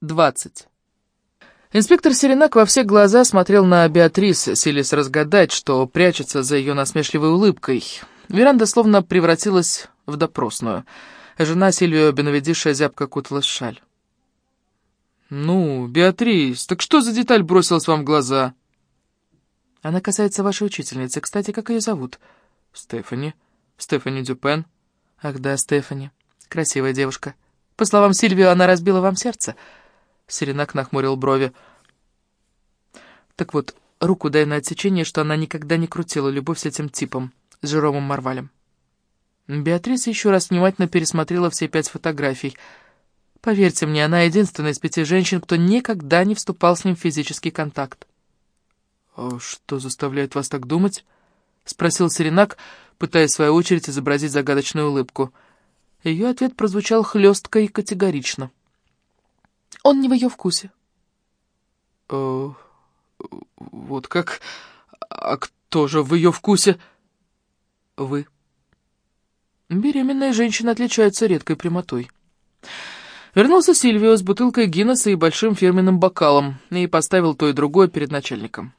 20. Инспектор Серенак во все глаза смотрел на Беатрис, селись разгадать, что прячется за ее насмешливой улыбкой. Веранда словно превратилась в допросную. Жена Сильвио Беновидиша зябко куталась шаль. «Ну, Беатрис, так что за деталь бросилась вам в глаза?» «Она касается вашей учительницы. Кстати, как ее зовут?» «Стефани. Стефани Дюпен». «Ах да, Стефани. Красивая девушка. По словам Сильвио, она разбила вам сердце». Серенак нахмурил брови. «Так вот, руку дай на отсечение, что она никогда не крутила любовь с этим типом, с Жеромом Марвалем». Беатриса еще раз внимательно пересмотрела все пять фотографий. Поверьте мне, она единственная из пяти женщин, кто никогда не вступал с ним в физический контакт. «А что заставляет вас так думать?» — спросил Серенак, пытаясь в свою очередь изобразить загадочную улыбку. Ее ответ прозвучал хлестко и категорично. Он не в ее вкусе. Э, вот как? А кто же в ее вкусе? Вы. Беременные женщины отличаются редкой прямотой. Вернулся Сильвио с бутылкой Гиннесса и большим фирменным бокалом и поставил то и другое перед начальником.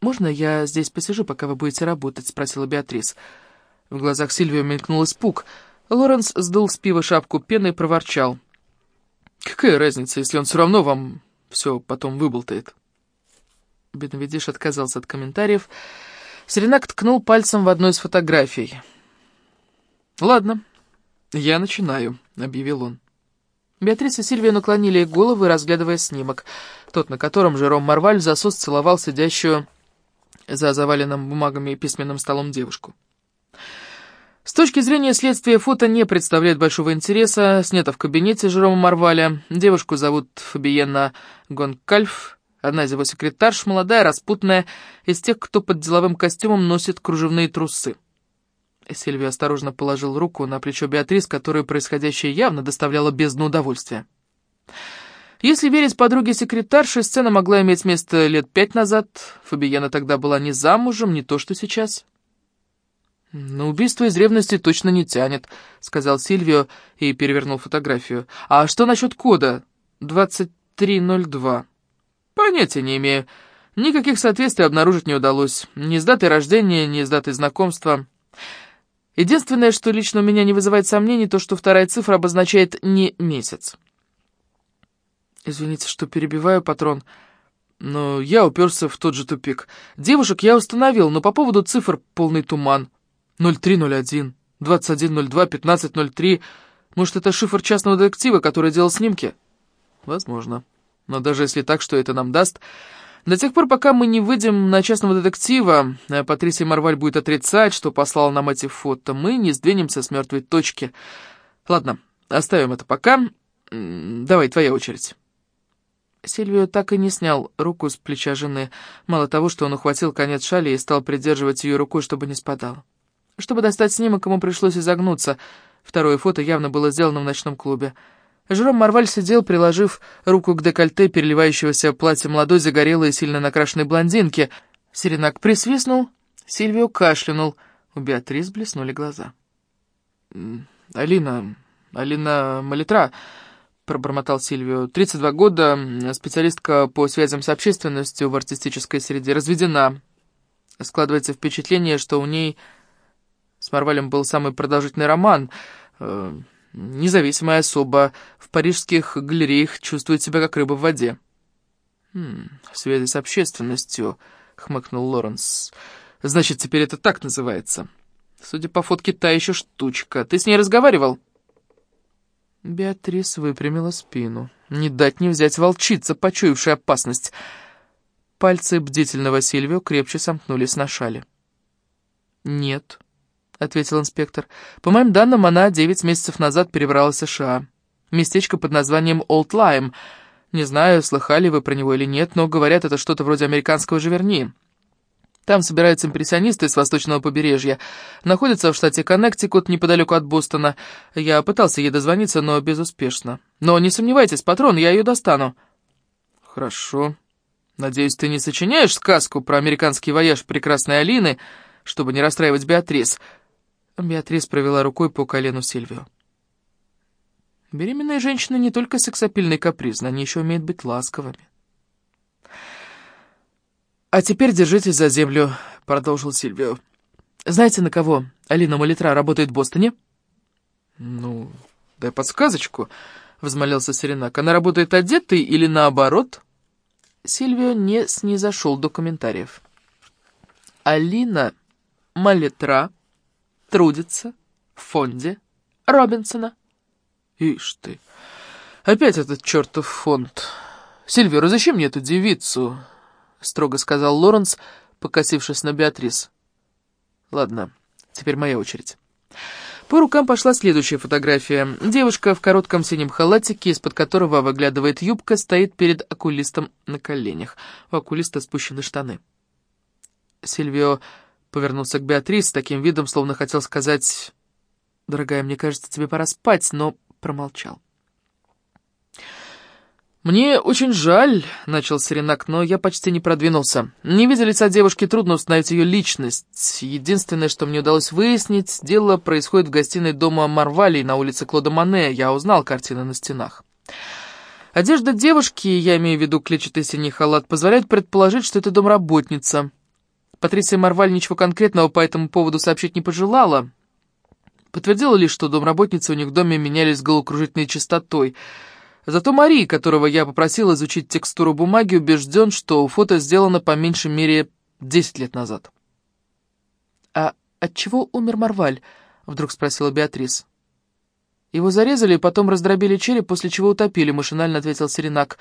«Можно я здесь посижу, пока вы будете работать?» — спросила Беатрис. В глазах Сильвио мелькнул испуг. Лоренс сдул с пива шапку пены и проворчал. Какая разница, если он все равно вам все потом выболтает? Бедновидиш отказался от комментариев. Серенак ткнул пальцем в одну из фотографий. «Ладно, я начинаю», — объявил он. Беатрис и Сильвия наклонили головы, разглядывая снимок, тот, на котором Жером Марваль в засос целовал сидящую за заваленным бумагами и письменным столом девушку. С точки зрения следствия, фото не представляет большого интереса. Снято в кабинете Жерома Марваля. Девушку зовут Фабиенна Гонкальф, одна из его секретарш, молодая, распутная, из тех, кто под деловым костюмом носит кружевные трусы. Сильвия осторожно положил руку на плечо Беатрис, которой происходящее явно доставляло бездну удовольствия. Если верить подруге секретарши, сцена могла иметь место лет пять назад. Фабиена тогда была не замужем, не то что сейчас. «На убийство из ревности точно не тянет», — сказал Сильвио и перевернул фотографию. «А что насчет кода? 2302?» «Понятия не имею. Никаких соответствий обнаружить не удалось. Ни с датой рождения, ни с датой знакомства. Единственное, что лично у меня не вызывает сомнений, то, что вторая цифра обозначает не месяц». «Извините, что перебиваю, патрон». Но я уперся в тот же тупик. Девушек я установил, но по поводу цифр полный туман. 0301, 2102, 1503. Может, это шифр частного детектива, который делал снимки? Возможно. Но даже если так, что это нам даст... До тех пор, пока мы не выйдем на частного детектива, а Патрисия Марваль будет отрицать, что послал нам эти фото, мы не сдвинемся с мертвой точки. Ладно, оставим это пока. Давай, твоя очередь. Сильвио так и не снял руку с плеча жены. Мало того, что он ухватил конец шали и стал придерживать ее рукой, чтобы не спадала. Чтобы достать снимок, ему пришлось изогнуться. Второе фото явно было сделано в ночном клубе. Жером Марваль сидел, приложив руку к декольте переливающегося платья молодой, загорелой и сильно накрашенной блондинки. Серенак присвистнул, Сильвио кашлянул. У Беатрис блеснули глаза. «Алина, Алина Малитра», — пробормотал Сильвио, — «32 года, специалистка по связям с общественностью в артистической среде, разведена. Складывается впечатление, что у ней с Марвалем был самый продолжительный роман. Э, независимая особа в парижских галереях чувствует себя как рыба в воде. «Хм, в связи с общественностью», — хмыкнул Лоренс. «Значит, теперь это так называется. Судя по фотке, та еще штучка. Ты с ней разговаривал?» Беатрис выпрямила спину. Не дать не взять волчица, почуявшая опасность. Пальцы бдительного Сильвио крепче сомкнулись на шале. «Нет», — ответил инспектор. «По моим данным, она девять месяцев назад перебралась в США. Местечко под названием Олд Лайм. Не знаю, слыхали вы про него или нет, но говорят, это что-то вроде американского Живерни. Там собираются импрессионисты с восточного побережья. Находится в штате Коннектикут, неподалеку от Бостона. Я пытался ей дозвониться, но безуспешно. Но не сомневайтесь, патрон, я ее достану». «Хорошо. Надеюсь, ты не сочиняешь сказку про американский вояж прекрасной Алины, чтобы не расстраивать Беатрис?» Беатрис провела рукой по колену Сильвио. Беременные женщины не только сексапильны и капризны, они еще умеют быть ласковыми. «А теперь держитесь за землю», — продолжил Сильвио. «Знаете, на кого Алина Малитра работает в Бостоне?» «Ну, дай подсказочку», — взмолился Серенак. «Она работает одетой или наоборот?» Сильвио не снизошел до комментариев. «Алина Малитра трудится в фонде Робинсона». «Ишь ты, опять этот чертов фонд. Сильвио, разыщи мне эту девицу», — строго сказал Лоренс, покосившись на Беатрис. «Ладно, теперь моя очередь». По рукам пошла следующая фотография. Девушка в коротком синем халатике, из-под которого выглядывает юбка, стоит перед окулистом на коленях. У окулиста спущены штаны. Сильвио повернулся к Беатрис с таким видом, словно хотел сказать «Дорогая, мне кажется, тебе пора спать», но промолчал. «Мне очень жаль», — начал Серенак, но я почти не продвинулся. Не видя лица девушки, трудно установить ее личность. Единственное, что мне удалось выяснить, дело происходит в гостиной дома Марвали на улице Клода Мане. Я узнал картины на стенах. Одежда девушки, я имею в виду клетчатый синий халат, позволяет предположить, что это домработница. Патрисия Марваль ничего конкретного по этому поводу сообщить не пожелала. Подтвердила лишь, что домработницы у них в доме менялись головокружительной частотой. Зато Мари, которого я попросил изучить текстуру бумаги, убежден, что фото сделано по меньшей мере 10 лет назад. «А от чего умер Марваль?» — вдруг спросила Беатрис. «Его зарезали потом раздробили череп, после чего утопили», — машинально ответил Серенак.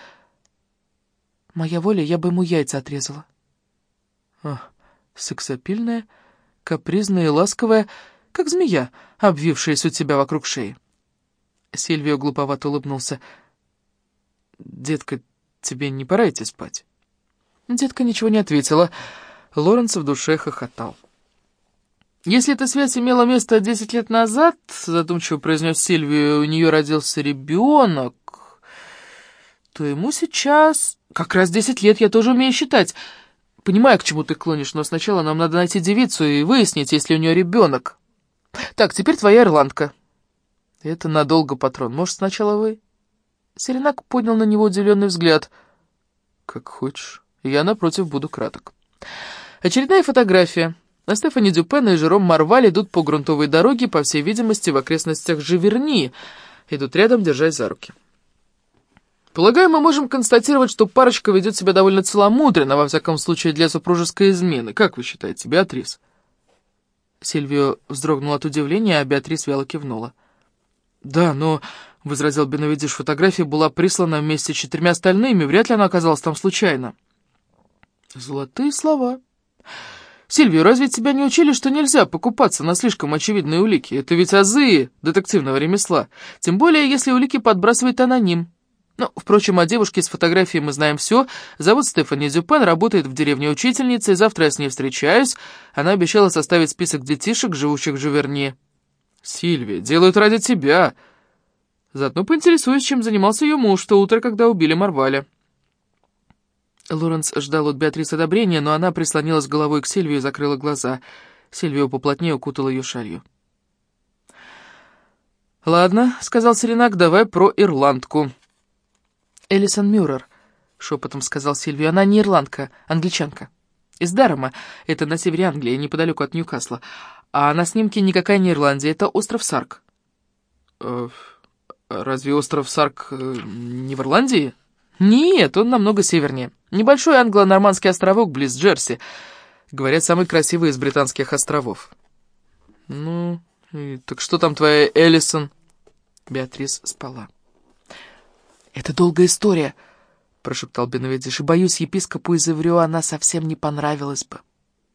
«Моя воля, я бы ему яйца отрезала». «Ах, сексапильная, капризная и ласковая...» как змея, обвившаяся у тебя вокруг шеи. Сильвио глуповато улыбнулся. «Детка, тебе не пора идти спать?» Детка ничего не ответила. Лоренс в душе хохотал. «Если эта связь имела место десять лет назад, — задумчиво произнес Сильвио, — у нее родился ребенок, то ему сейчас как раз десять лет, я тоже умею считать. Понимаю, к чему ты клонишь, но сначала нам надо найти девицу и выяснить, есть ли у нее ребенок». Так, теперь твоя ирландка. Это надолго, патрон. Может, сначала вы? Серенак поднял на него удивленный взгляд. Как хочешь. Я, напротив, буду краток. Очередная фотография. На Стефани Дюпен и Жером Марваль идут по грунтовой дороге, по всей видимости, в окрестностях Живерни. Идут рядом, держась за руки. Полагаю, мы можем констатировать, что парочка ведет себя довольно целомудренно, во всяком случае, для супружеской измены. Как вы считаете, Беатрис? Сильвио вздрогнул от удивления, а Беатрис вяло кивнула. «Да, но...» — возразил Беновидиш, — фотография была прислана вместе с четырьмя остальными, вряд ли она оказалась там случайно. «Золотые слова. Сильвио, разве тебя не учили, что нельзя покупаться на слишком очевидные улики? Это ведь азы детективного ремесла, тем более, если улики подбрасывает аноним». Ну, впрочем, о девушке с фотографией мы знаем все. Зовут Стефани Дюпен, работает в деревне учительницей, завтра я с ней встречаюсь. Она обещала составить список детишек, живущих в Жуверне. Сильвия, делают ради тебя. Заодно поинтересуюсь, чем занимался ее муж то утро, когда убили Марваля. Лоренс ждал от Беатрис одобрения, но она прислонилась головой к Сильвию и закрыла глаза. Сильвия поплотнее укутала ее шалью. «Ладно», — сказал Серенак, — «давай про ирландку». Элисон Мюррер», — шепотом сказал Сильвию. «Она не ирландка, англичанка. Из Дарома, это на севере Англии, неподалеку от Ньюкасла. А на снимке никакая не Ирландия, это остров Сарк». «Э, «Разве остров Сарк э, не в Ирландии?» «Нет, он намного севернее. Небольшой англо-нормандский островок близ Джерси. Говорят, самый красивый из британских островов». «Ну, и, так что там твоя Элисон?» Беатрис спала. «Это долгая история», — прошептал Беновидиш, — «и, боюсь, епископу из Иврё она совсем не понравилась бы».